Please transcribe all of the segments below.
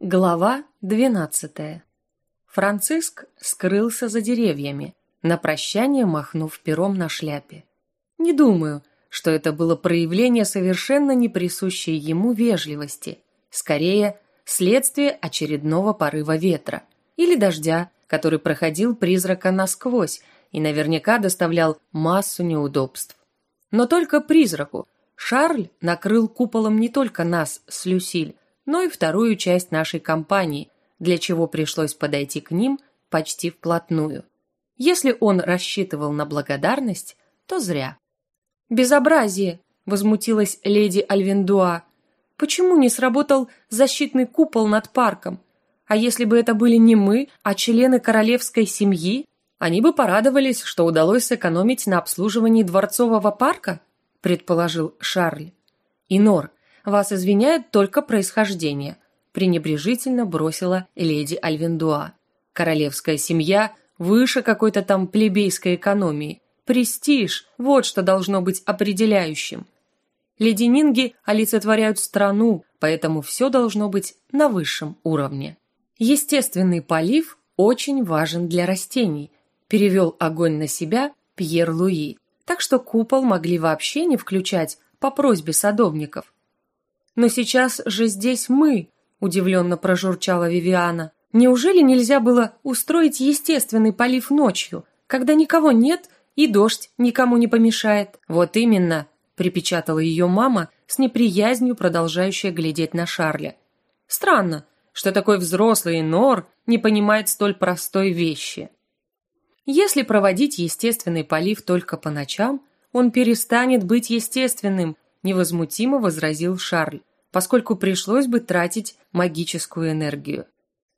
Глава двенадцатая. Франциск скрылся за деревьями, на прощание махнув пером на шляпе. Не думаю, что это было проявление совершенно неприсущей ему вежливости, скорее, следствие очередного порыва ветра или дождя, который проходил призрака насквозь и наверняка доставлял массу неудобств. Но только призраку. Шарль накрыл куполом не только нас с Люсиль, но и вторую часть нашей компании, для чего пришлось подойти к ним почти вплотную. Если он рассчитывал на благодарность, то зря. «Безобразие!» – возмутилась леди Альвендуа. «Почему не сработал защитный купол над парком? А если бы это были не мы, а члены королевской семьи, они бы порадовались, что удалось сэкономить на обслуживании дворцового парка?» – предположил Шарль. «Инор, вас извиняет только происхождение», – пренебрежительно бросила леди Альвендуа. «Королевская семья выше какой-то там плебейской экономии. Престиж – вот что должно быть определяющим. Леденинги олицетворяют страну, поэтому все должно быть на высшем уровне. Естественный полив очень важен для растений, перевел огонь на себя Пьер Луи, так что купол могли вообще не включать по просьбе садовников. «Но сейчас же здесь мы», – удивленно прожурчала Вивиана. «Неужели нельзя было устроить естественный полив ночью, когда никого нет и дождь никому не помешает. Вот именно, припечатала ее мама с неприязнью, продолжающая глядеть на Шарля. Странно, что такой взрослый Нор не понимает столь простой вещи. Если проводить естественный полив только по ночам, он перестанет быть естественным, невозмутимо возразил Шарль, поскольку пришлось бы тратить магическую энергию.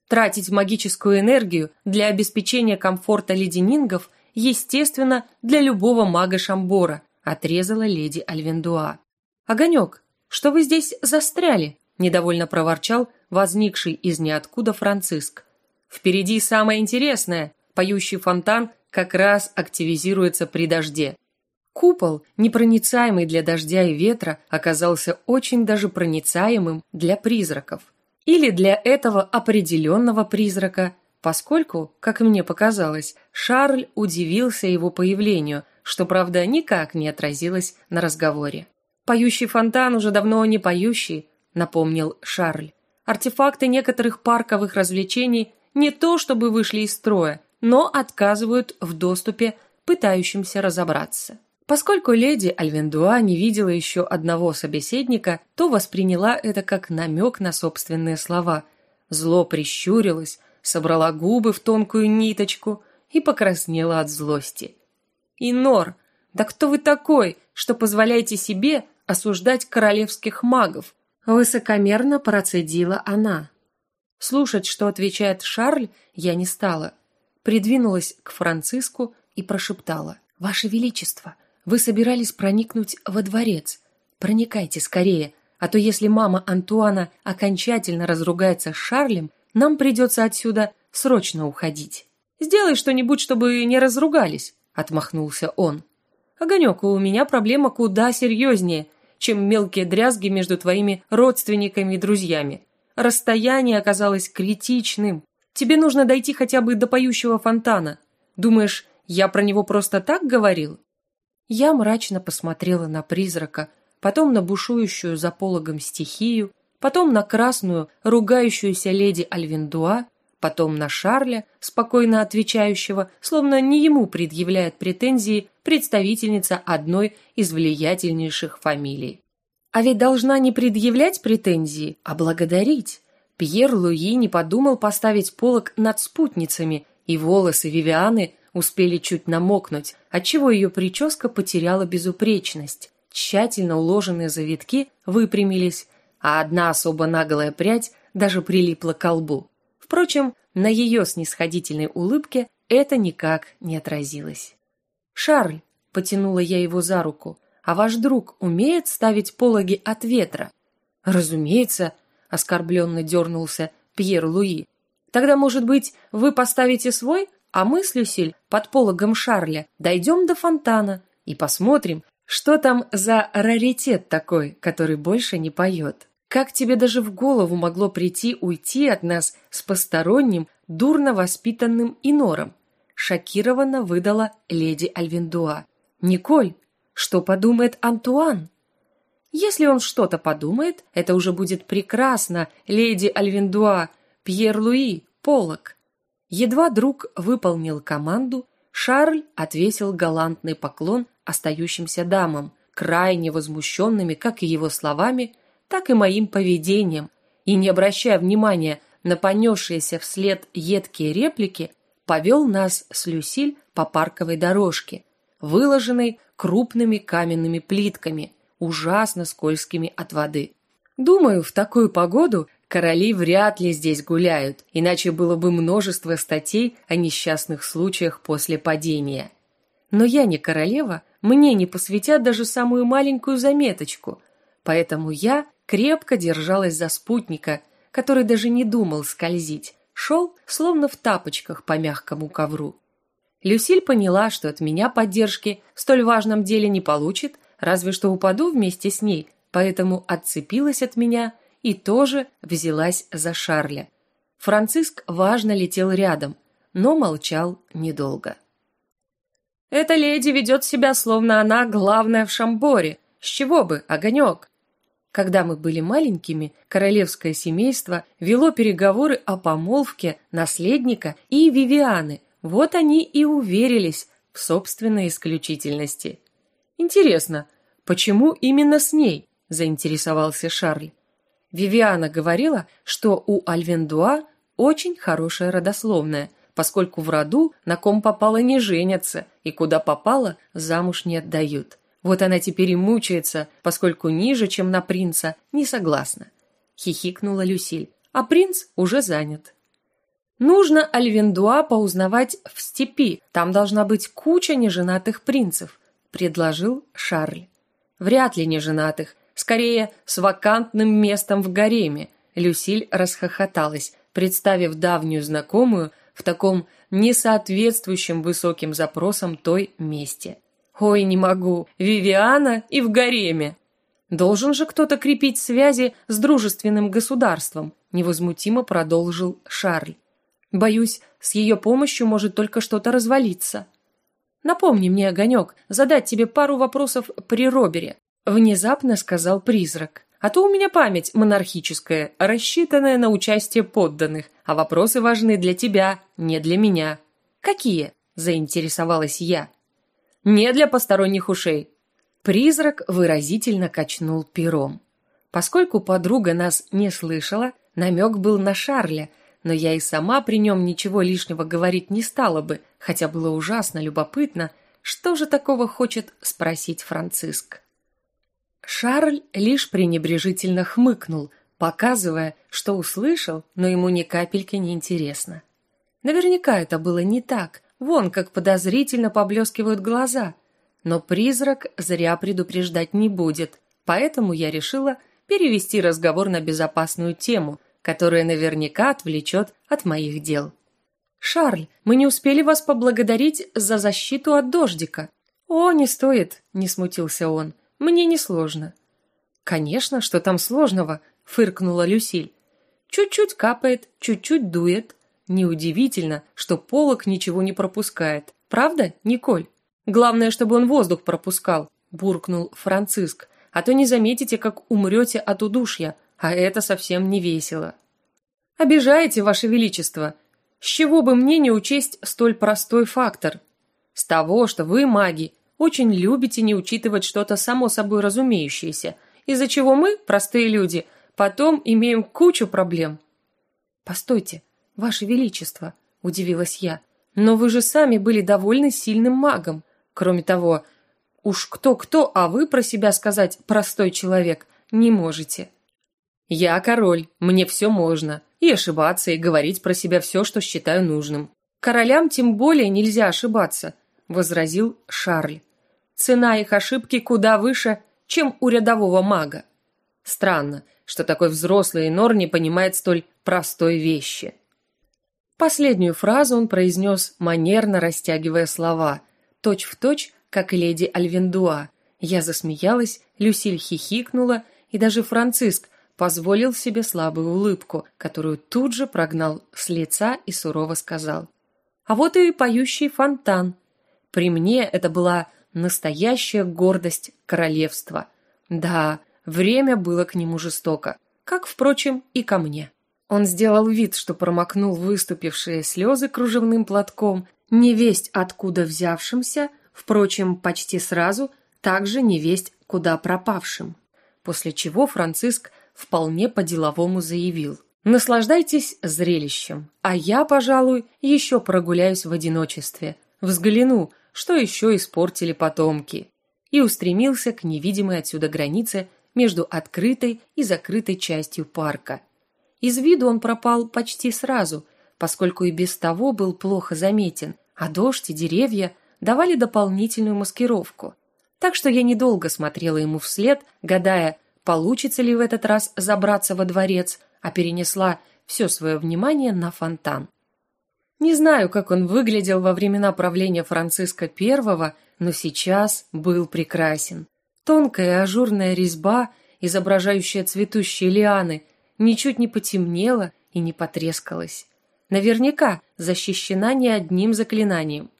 Тратить магическую энергию для обеспечения комфорта леденингов естественно, для любого мага Шамбора, отрезала леди Альвендуа. «Огонек, что вы здесь застряли?» – недовольно проворчал возникший из ниоткуда Франциск. «Впереди самое интересное. Поющий фонтан как раз активизируется при дожде». Купол, непроницаемый для дождя и ветра, оказался очень даже проницаемым для призраков. Или для этого определенного призрака – поскольку, как мне показалось, Шарль удивился его появлению, что, правда, никак не отразилось на разговоре. «Поющий фонтан уже давно не поющий», — напомнил Шарль. «Артефакты некоторых парковых развлечений не то чтобы вышли из строя, но отказывают в доступе пытающимся разобраться». Поскольку леди Альвендуа не видела еще одного собеседника, то восприняла это как намек на собственные слова. Зло прищурилась, собрала губы в тонкую ниточку и покраснела от злости. «Инор, да кто вы такой, что позволяете себе осуждать королевских магов?» Высокомерно процедила она. Слушать, что отвечает Шарль, я не стала. Придвинулась к Франциску и прошептала. «Ваше Величество, вы собирались проникнуть во дворец. Проникайте скорее, а то если мама Антуана окончательно разругается с Шарлем, нам придется отсюда срочно уходить. Сделай что-нибудь, чтобы не разругались, отмахнулся он. Огонек, у меня проблема куда серьезнее, чем мелкие дрязги между твоими родственниками и друзьями. Расстояние оказалось критичным. Тебе нужно дойти хотя бы до поющего фонтана. Думаешь, я про него просто так говорил? Я мрачно посмотрела на призрака, потом на бушующую за пологом стихию, потом на красную, ругающуюся леди Альвиндуа, потом на Шарля, спокойно отвечающего, словно не ему предъявляет претензии представительница одной из влиятельнейших фамилий. А ведь должна не предъявлять претензии, а благодарить. Пьер Луи не подумал поставить полок над спутницами, и волосы Вивианы успели чуть намокнуть, отчего ее прическа потеряла безупречность. Тщательно уложенные завитки выпрямились, а одна особо наглая прядь даже прилипла к лбу. Впрочем, на ее снисходительной улыбке это никак не отразилось. «Шарль», — потянула я его за руку, «а ваш друг умеет ставить пологи от ветра?» «Разумеется», — оскорбленно дернулся Пьер Луи. «Тогда, может быть, вы поставите свой, а мы с Люсиль под пологом Шарля дойдем до фонтана и посмотрим, что там за раритет такой, который больше не поет». Как тебе даже в голову могло прийти уйти от нас с посторонним, дурно воспитанным инором? Шокированно выдала леди Альвиндуа. Николь, что подумает Антуан? Если он что-то подумает, это уже будет прекрасно, леди Альвиндуа, Пьер-Луи, Полок. Едва друг выполнил команду, Шарль отвесил галантный поклон остающимся дамам, крайне возмущенными как и его словами, так и моим поведением, и, не обращая внимания на понесшиеся вслед едкие реплики, повел нас с Люсиль по парковой дорожке, выложенной крупными каменными плитками, ужасно скользкими от воды. Думаю, в такую погоду Короли вряд ли здесь гуляют, иначе было бы множество статей о несчастных случаях после падения. Но я не королева, мне не посвятят даже самую маленькую заметочку, поэтому я крепко держалась за спутника, который даже не думал скользить, шел, словно в тапочках по мягкому ковру. Люсиль поняла, что от меня поддержки в столь важном деле не получит, разве что упаду вместе с ней, поэтому отцепилась от меня – и тоже взялась за Шарля. Франциск важно летел рядом, но молчал недолго. «Эта леди ведет себя, словно она главная в Шамборе. С чего бы, огонек?» Когда мы были маленькими, королевское семейство вело переговоры о помолвке наследника и Вивианы. Вот они и уверились в собственной исключительности. «Интересно, почему именно с ней?» – заинтересовался Шарль. Вивиана говорила, что у Альвендуа очень хорошая родословная, поскольку в роду на ком попало не женятся, и куда попало замуж не отдают. Вот она теперь и мучается, поскольку ниже, чем на принца, не согласна. Хихикнула Люсиль, а принц уже занят. Нужно Альвендуа поузнавать в степи, там должна быть куча неженатых принцев, предложил Шарль. Вряд ли неженатых, скорее с вакантным местом в гареме. Люсиль расхохоталась, представив давнюю знакомую в таком несоответствующем высоким запросам той месте. Ой, не могу. Вивиана и в гареме. Должен же кто-то крепить связи с дружественным государством, невозмутимо продолжил Шарль. Боюсь, с ее помощью может только что-то развалиться. Напомни мне, Огонек, задать тебе пару вопросов при Робере. Внезапно сказал призрак. А то у меня память монархическая, рассчитанная на участие подданных, а вопросы важны для тебя, не для меня. Какие? Заинтересовалась я. Не для посторонних ушей. Призрак выразительно качнул пером. Поскольку подруга нас не слышала, намек был на Шарля, но я и сама при нем ничего лишнего говорить не стала бы, хотя было ужасно любопытно, что же такого хочет спросить Франциск. Шарль лишь пренебрежительно хмыкнул, показывая, что услышал, но ему ни капельки не интересно. Наверняка это было не так, вон как подозрительно поблескивают глаза. Но призрак зря предупреждать не будет, поэтому я решила перевести разговор на безопасную тему, которая наверняка отвлечет от моих дел. «Шарль, мы не успели вас поблагодарить за защиту от дождика». «О, не стоит», – не смутился он. Мне не сложно. Конечно, что там сложного, фыркнула Люсиль. Чуть-чуть капает, чуть-чуть дует. Неудивительно, что полок ничего не пропускает. Правда, Николь? Главное, чтобы он воздух пропускал, буркнул Франциск. А то не заметите, как умрете от удушья, а это совсем не весело. Обижаете, ваше величество. С чего бы мне не учесть столь простой фактор? С того, что вы маги очень любите не учитывать что-то само собой разумеющееся, из-за чего мы, простые люди, потом имеем кучу проблем. Постойте, ваше величество, удивилась я. Но вы же сами были довольно сильным магом. Кроме того, уж кто-кто, а вы про себя сказать простой человек не можете. Я король, мне все можно. И ошибаться, и говорить про себя все, что считаю нужным. Королям тем более нельзя ошибаться, возразил Шарль. Цена их ошибки куда выше, чем у рядового мага. Странно, что такой взрослый Нор не понимает столь простой вещи. Последнюю фразу он произнес, манерно растягивая слова, точь-в-точь, точь, как леди Альвендуа. Я засмеялась, Люсиль хихикнула, и даже Франциск, позволил себе слабую улыбку, которую тут же прогнал с лица и сурово сказал. «А вот и поющий фонтан. При мне это была настоящая гордость королевства. Да, время было к нему жестоко, как, впрочем, и ко мне». Он сделал вид, что промокнул выступившие слезы кружевным платком, невесть откуда взявшимся, впрочем, почти сразу, также невесть куда пропавшим. После чего Франциск вполне по-деловому заявил. «Наслаждайтесь зрелищем, а я, пожалуй, еще прогуляюсь в одиночестве. Взгляну, что еще испортили потомки». И устремился к невидимой отсюда границе между открытой и закрытой частью парка. Из виду он пропал почти сразу, поскольку и без того был плохо заметен, а дождь и деревья давали дополнительную маскировку. Так что я недолго смотрела ему вслед, гадая, получится ли в этот раз забраться во дворец, а перенесла все свое внимание на фонтан. Не знаю, как он выглядел во времена правления Франциска I, но сейчас был прекрасен. Тонкая ажурная резьба, изображающая цветущие лианы, ничуть не потемнела и не потрескалась. Наверняка защищена не одним заклинанием.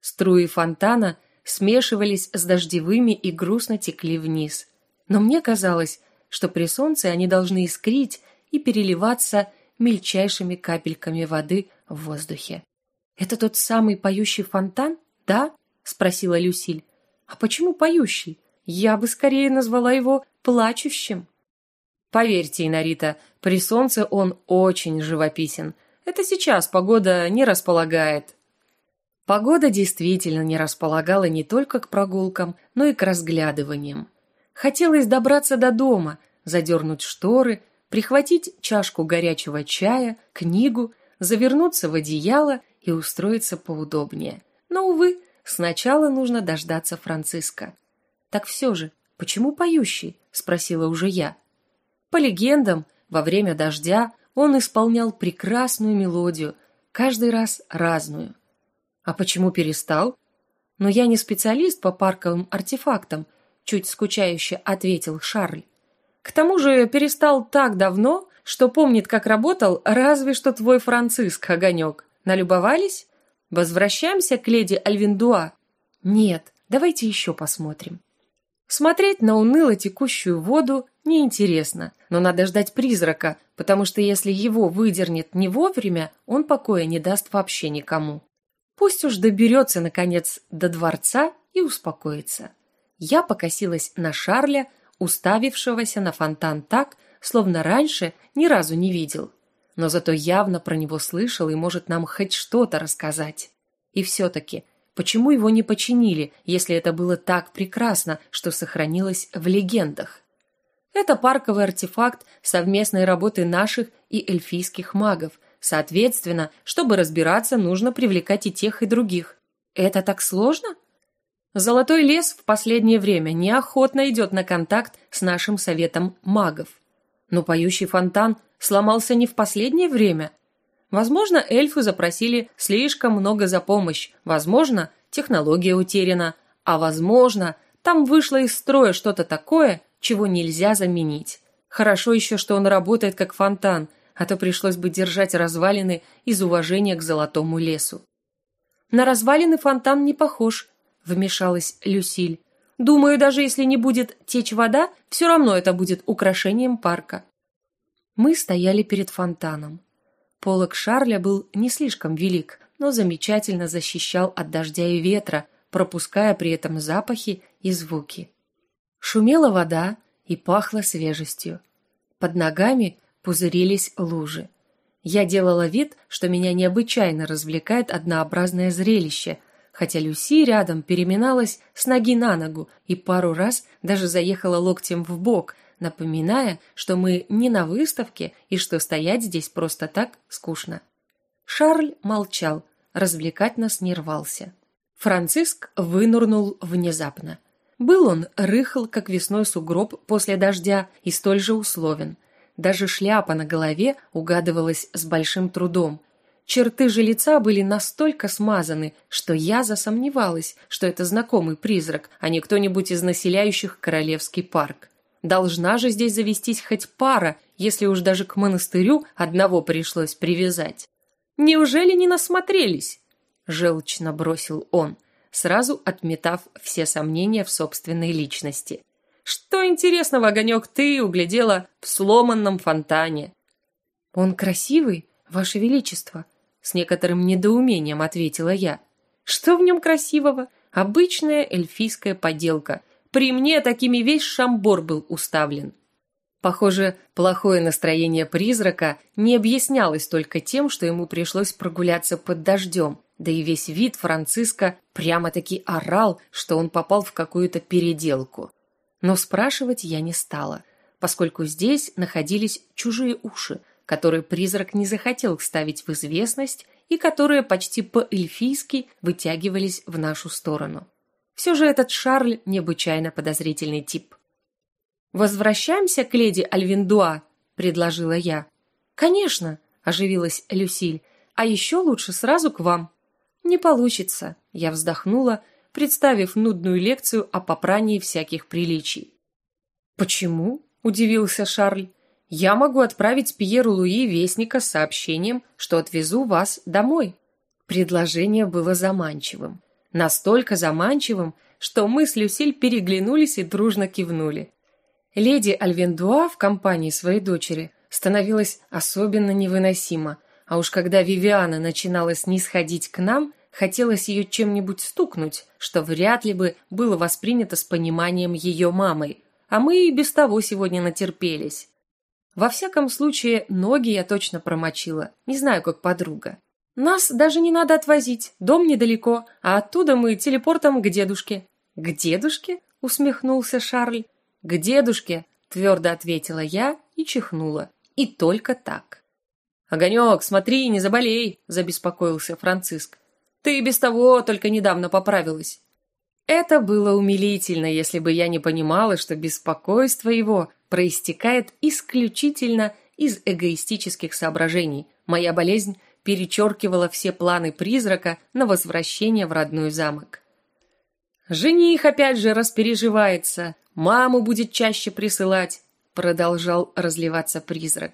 Струи фонтана смешивались с дождевыми и грустно текли вниз но мне казалось, что при солнце они должны искрить и переливаться мельчайшими капельками воды в воздухе. «Это тот самый поющий фонтан, да?» – спросила Люсиль. «А почему поющий? Я бы скорее назвала его плачущим». Поверьте, Инарита, при солнце он очень живописен. Это сейчас погода не располагает. Погода действительно не располагала не только к прогулкам, но и к разглядываниям. Хотелось добраться до дома, задернуть шторы, прихватить чашку горячего чая, книгу, завернуться в одеяло и устроиться поудобнее. Но, увы, сначала нужно дождаться Франциска. «Так все же, почему поющий?» – спросила уже я. По легендам, во время дождя он исполнял прекрасную мелодию, каждый раз разную. А почему перестал? Но я не специалист по парковым артефактам – чуть скучающе ответил Шарль. К тому же перестал так давно, что помнит, как работал разве что твой Франциск, огонек. Налюбовались? Возвращаемся к леди Альвиндуа? Нет, давайте еще посмотрим. Смотреть на уныло текущую воду неинтересно, но надо ждать призрака, потому что если его выдернет не вовремя, он покоя не даст вообще никому. Пусть уж доберется, наконец, до дворца и успокоится. Я покосилась на Шарля, уставившегося на фонтан так, словно раньше ни разу не видел. Но зато явно про него слышал и может нам хоть что-то рассказать. И все-таки, почему его не починили, если это было так прекрасно, что сохранилось в легендах? Это парковый артефакт совместной работы наших и эльфийских магов. Соответственно, чтобы разбираться, нужно привлекать и тех, и других. Это так сложно? Золотой лес в последнее время неохотно идет на контакт с нашим советом магов. Но поющий фонтан сломался не в последнее время. Возможно, эльфы запросили слишком много за помощь. Возможно, технология утеряна. А возможно, там вышло из строя что-то такое, чего нельзя заменить. Хорошо еще, что он работает как фонтан, а то пришлось бы держать развалины из уважения к золотому лесу. На развалины фонтан не похож, вмешалась Люсиль. Думаю, даже если не будет течь вода, все равно это будет украшением парка. Мы стояли перед фонтаном. Полок Шарля был не слишком велик, но замечательно защищал от дождя и ветра, пропуская при этом запахи и звуки. Шумела вода и пахло свежестью. Под ногами пузырились лужи. Я делала вид, что меня необычайно развлекает однообразное зрелище – хотя Люси рядом переминалась с ноги на ногу и пару раз даже заехала локтем в бок, напоминая, что мы не на выставке и что стоять здесь просто так скучно. Шарль молчал, развлекать нас не рвался. Франциск вынурнул внезапно. Был он рыхл, как весной сугроб после дождя, и столь же условен. Даже шляпа на голове угадывалась с большим трудом – Черты же лица были настолько смазаны, что я засомневалась, что это знакомый призрак, а не кто-нибудь из населяющих Королевский парк. Должна же здесь завестись хоть пара, если уж даже к монастырю одного пришлось привязать. Неужели не насмотрелись? Желчно бросил он, сразу отметав все сомнения в собственной личности. Что интересного, Огонек, ты углядела в сломанном фонтане? Он красивый, Ваше Величество, с некоторым недоумением ответила я. Что в нем красивого? Обычная эльфийская поделка. При мне такими весь шамбор был уставлен. Похоже, плохое настроение призрака не объяснялось только тем, что ему пришлось прогуляться под дождем, да и весь вид Франциска прямо-таки орал, что он попал в какую-то переделку. Но спрашивать я не стала, поскольку здесь находились чужие уши, которые призрак не захотел ставить в известность и которые почти по-эльфийски вытягивались в нашу сторону. Все же этот Шарль необычайно подозрительный тип. «Возвращаемся к леди Альвиндуа», — предложила я. «Конечно», — оживилась Люсиль, «а еще лучше сразу к вам». «Не получится», — я вздохнула, представив нудную лекцию о попрании всяких приличий. «Почему?» — удивился Шарль. «Я могу отправить Пьеру Луи вестника с сообщением, что отвезу вас домой». Предложение было заманчивым. Настолько заманчивым, что мы с Люсиль переглянулись и дружно кивнули. Леди Альвендуа в компании своей дочери становилась особенно невыносима, а уж когда Вивиана начинала снисходить к нам, хотелось ее чем-нибудь стукнуть, что вряд ли бы было воспринято с пониманием ее мамой, а мы и без того сегодня натерпелись. Во всяком случае, ноги я точно промочила, не знаю, как подруга. Нас даже не надо отвозить, дом недалеко, а оттуда мы телепортом к дедушке. К дедушке? усмехнулся Шарль. «К дедушке», – твердо ответила я и чихнула. И только так. «Огонек, смотри, не заболей», – забеспокоился Франциск. «Ты без того только недавно поправилась». Это было умилительно, если бы я не понимала, что беспокойство его проистекает исключительно из эгоистических соображений. Моя болезнь перечеркивала все планы призрака на возвращение в родной замок. Жених опять же распереживается, маму будет чаще присылать, продолжал разливаться призрак.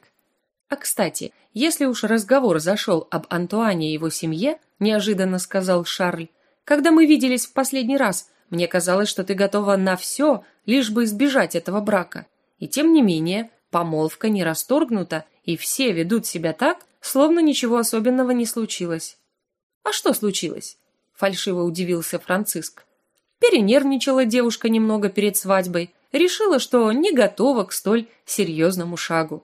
А кстати, если уж разговор зашел об Антуане и его семье, неожиданно сказал Шарль, когда мы виделись в последний раз, мне казалось, что ты готова на все, лишь бы избежать этого брака. И тем не менее, помолвка не расторгнута, и все ведут себя так, словно ничего особенного не случилось. А что случилось? Фальшиво удивился Франциск. Перенервничала девушка немного перед свадьбой, решила, что не готова к столь серьезному шагу.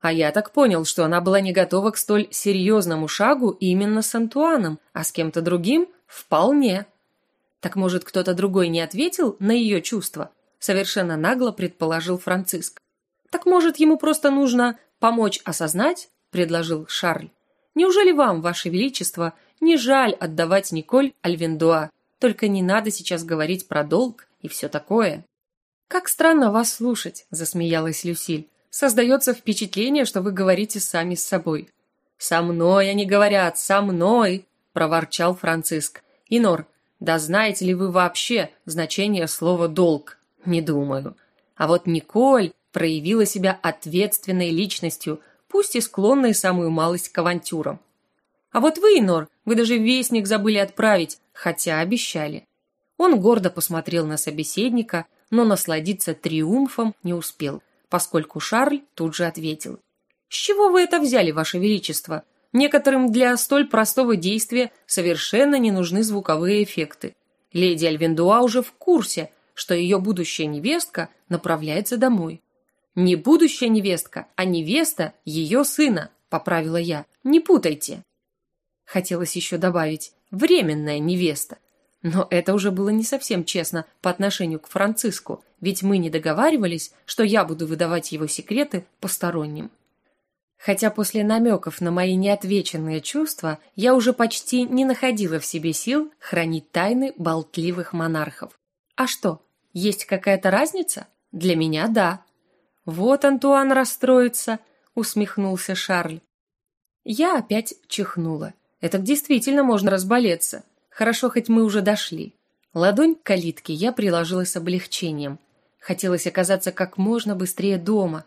А я так понял, что она была не готова к столь серьезному шагу именно с Антуаном, а с кем-то другим вполне. Так может, кто-то другой не ответил на ее чувства? Совершенно нагло предположил Франциск. Так может, ему просто нужно помочь осознать? предложил Шарль. Неужели вам, ваше величество, не жаль отдавать Николь Альвендуа? Только не надо сейчас говорить про долг и все такое. Как странно вас слушать, засмеялась Люсиль. Создается впечатление, что вы говорите сами с собой. Со мной они говорят, со мной, проворчал Франциск. Инор, да знаете ли вы вообще значение слова долг? Не думаю. А вот Николь проявила себя ответственной личностью, пусть и склонной самую малость к авантюрам. А вот вы, Инор, вы даже вестник забыли отправить, хотя обещали. Он гордо посмотрел на собеседника, но насладиться триумфом не успел, поскольку Шарль тут же ответил. «С чего вы это взяли, Ваше Величество? Некоторым для столь простого действия совершенно не нужны звуковые эффекты. Леди Альвендуа уже в курсе, что ее будущая невестка направляется домой. Не будущая невестка, а невеста ее сына, поправила я. Не путайте. Хотелось еще добавить временная невеста. Но это уже было не совсем честно по отношению к Франциску, ведь мы не договаривались, что я буду выдавать его секреты посторонним. Хотя после намеков на мои неотвеченные чувства я уже почти не находила в себе сил хранить тайны болтливых монархов. А что, есть какая-то разница? Для меня да. Вот Антуан расстроится, усмехнулся Шарль. Я опять чихнула. Это действительно можно разболеться. Хорошо, хоть мы уже дошли. Ладонь к калитке я приложила с облегчением. Хотелось оказаться как можно быстрее дома,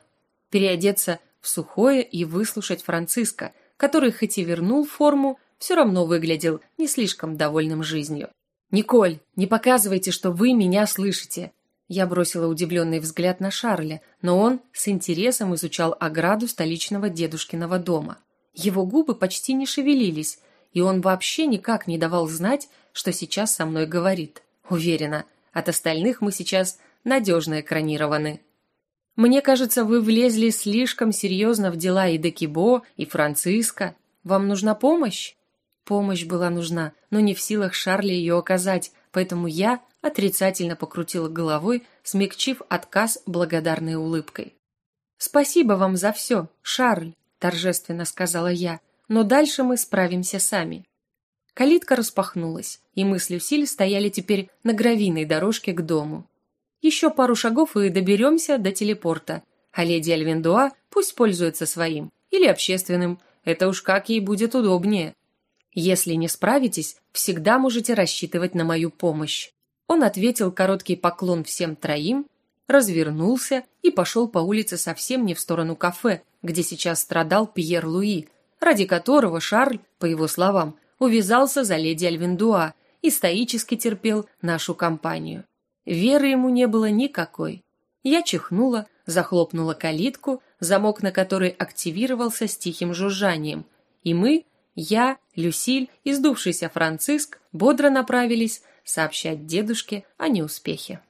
переодеться в сухое и выслушать Франциска, который хоть и вернул форму, все равно выглядел не слишком довольным жизнью. «Николь, не показывайте, что вы меня слышите!» Я бросила удивленный взгляд на Шарля, но он с интересом изучал ограду столичного дедушкиного дома. Его губы почти не шевелились, и он вообще никак не давал знать, что сейчас со мной говорит. Уверена, от остальных мы сейчас надежно экранированы. Мне кажется, вы влезли слишком серьезно в дела и Декибо, и Франциска. Вам нужна помощь? Помощь была нужна, но не в силах Шарли ее оказать, поэтому я отрицательно покрутила головой, смягчив отказ благодарной улыбкой. «Спасибо вам за все, Шарль», – торжественно сказала я, «но дальше мы справимся сами». Калитка распахнулась, и мы с Люсиль стояли теперь на гравийной дорожке к дому. Еще пару шагов и доберемся до телепорта, а леди Альвендуа пусть пользуется своим или общественным, это уж как ей будет удобнее. Если не справитесь, всегда можете рассчитывать на мою помощь. Он ответил короткий поклон всем троим, развернулся и пошел по улице совсем не в сторону кафе, где сейчас страдал Пьер Луи, ради которого Шарль, по его словам, увязался за леди Альвендуа и стоически терпел нашу компанию. Веры ему не было никакой. Я чихнула, захлопнула калитку, замок на которой активировался с тихим жужжанием, и мы, я, Люсиль и сдувшийся Франциск бодро направились сообщать дедушке о неуспехе.